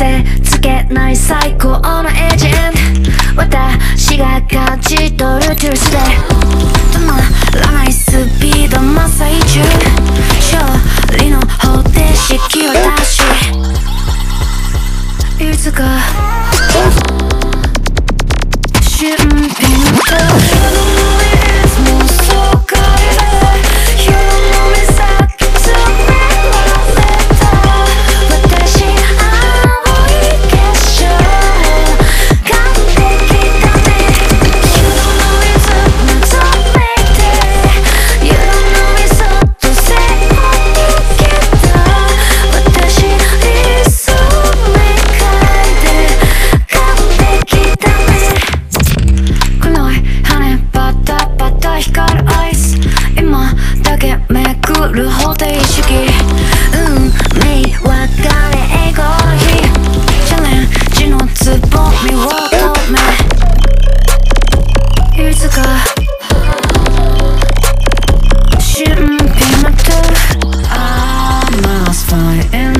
せつけない最高のエージェント。私が勝ち取るトゥルスで。止まらないスピード真っ最中。勝利の方程式を出し。いつか。俊敏と I and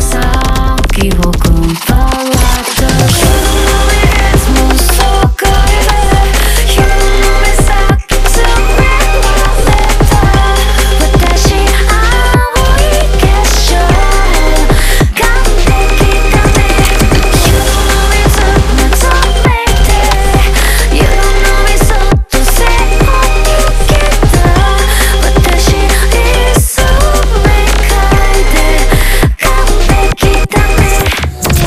Sağ ki bokum falan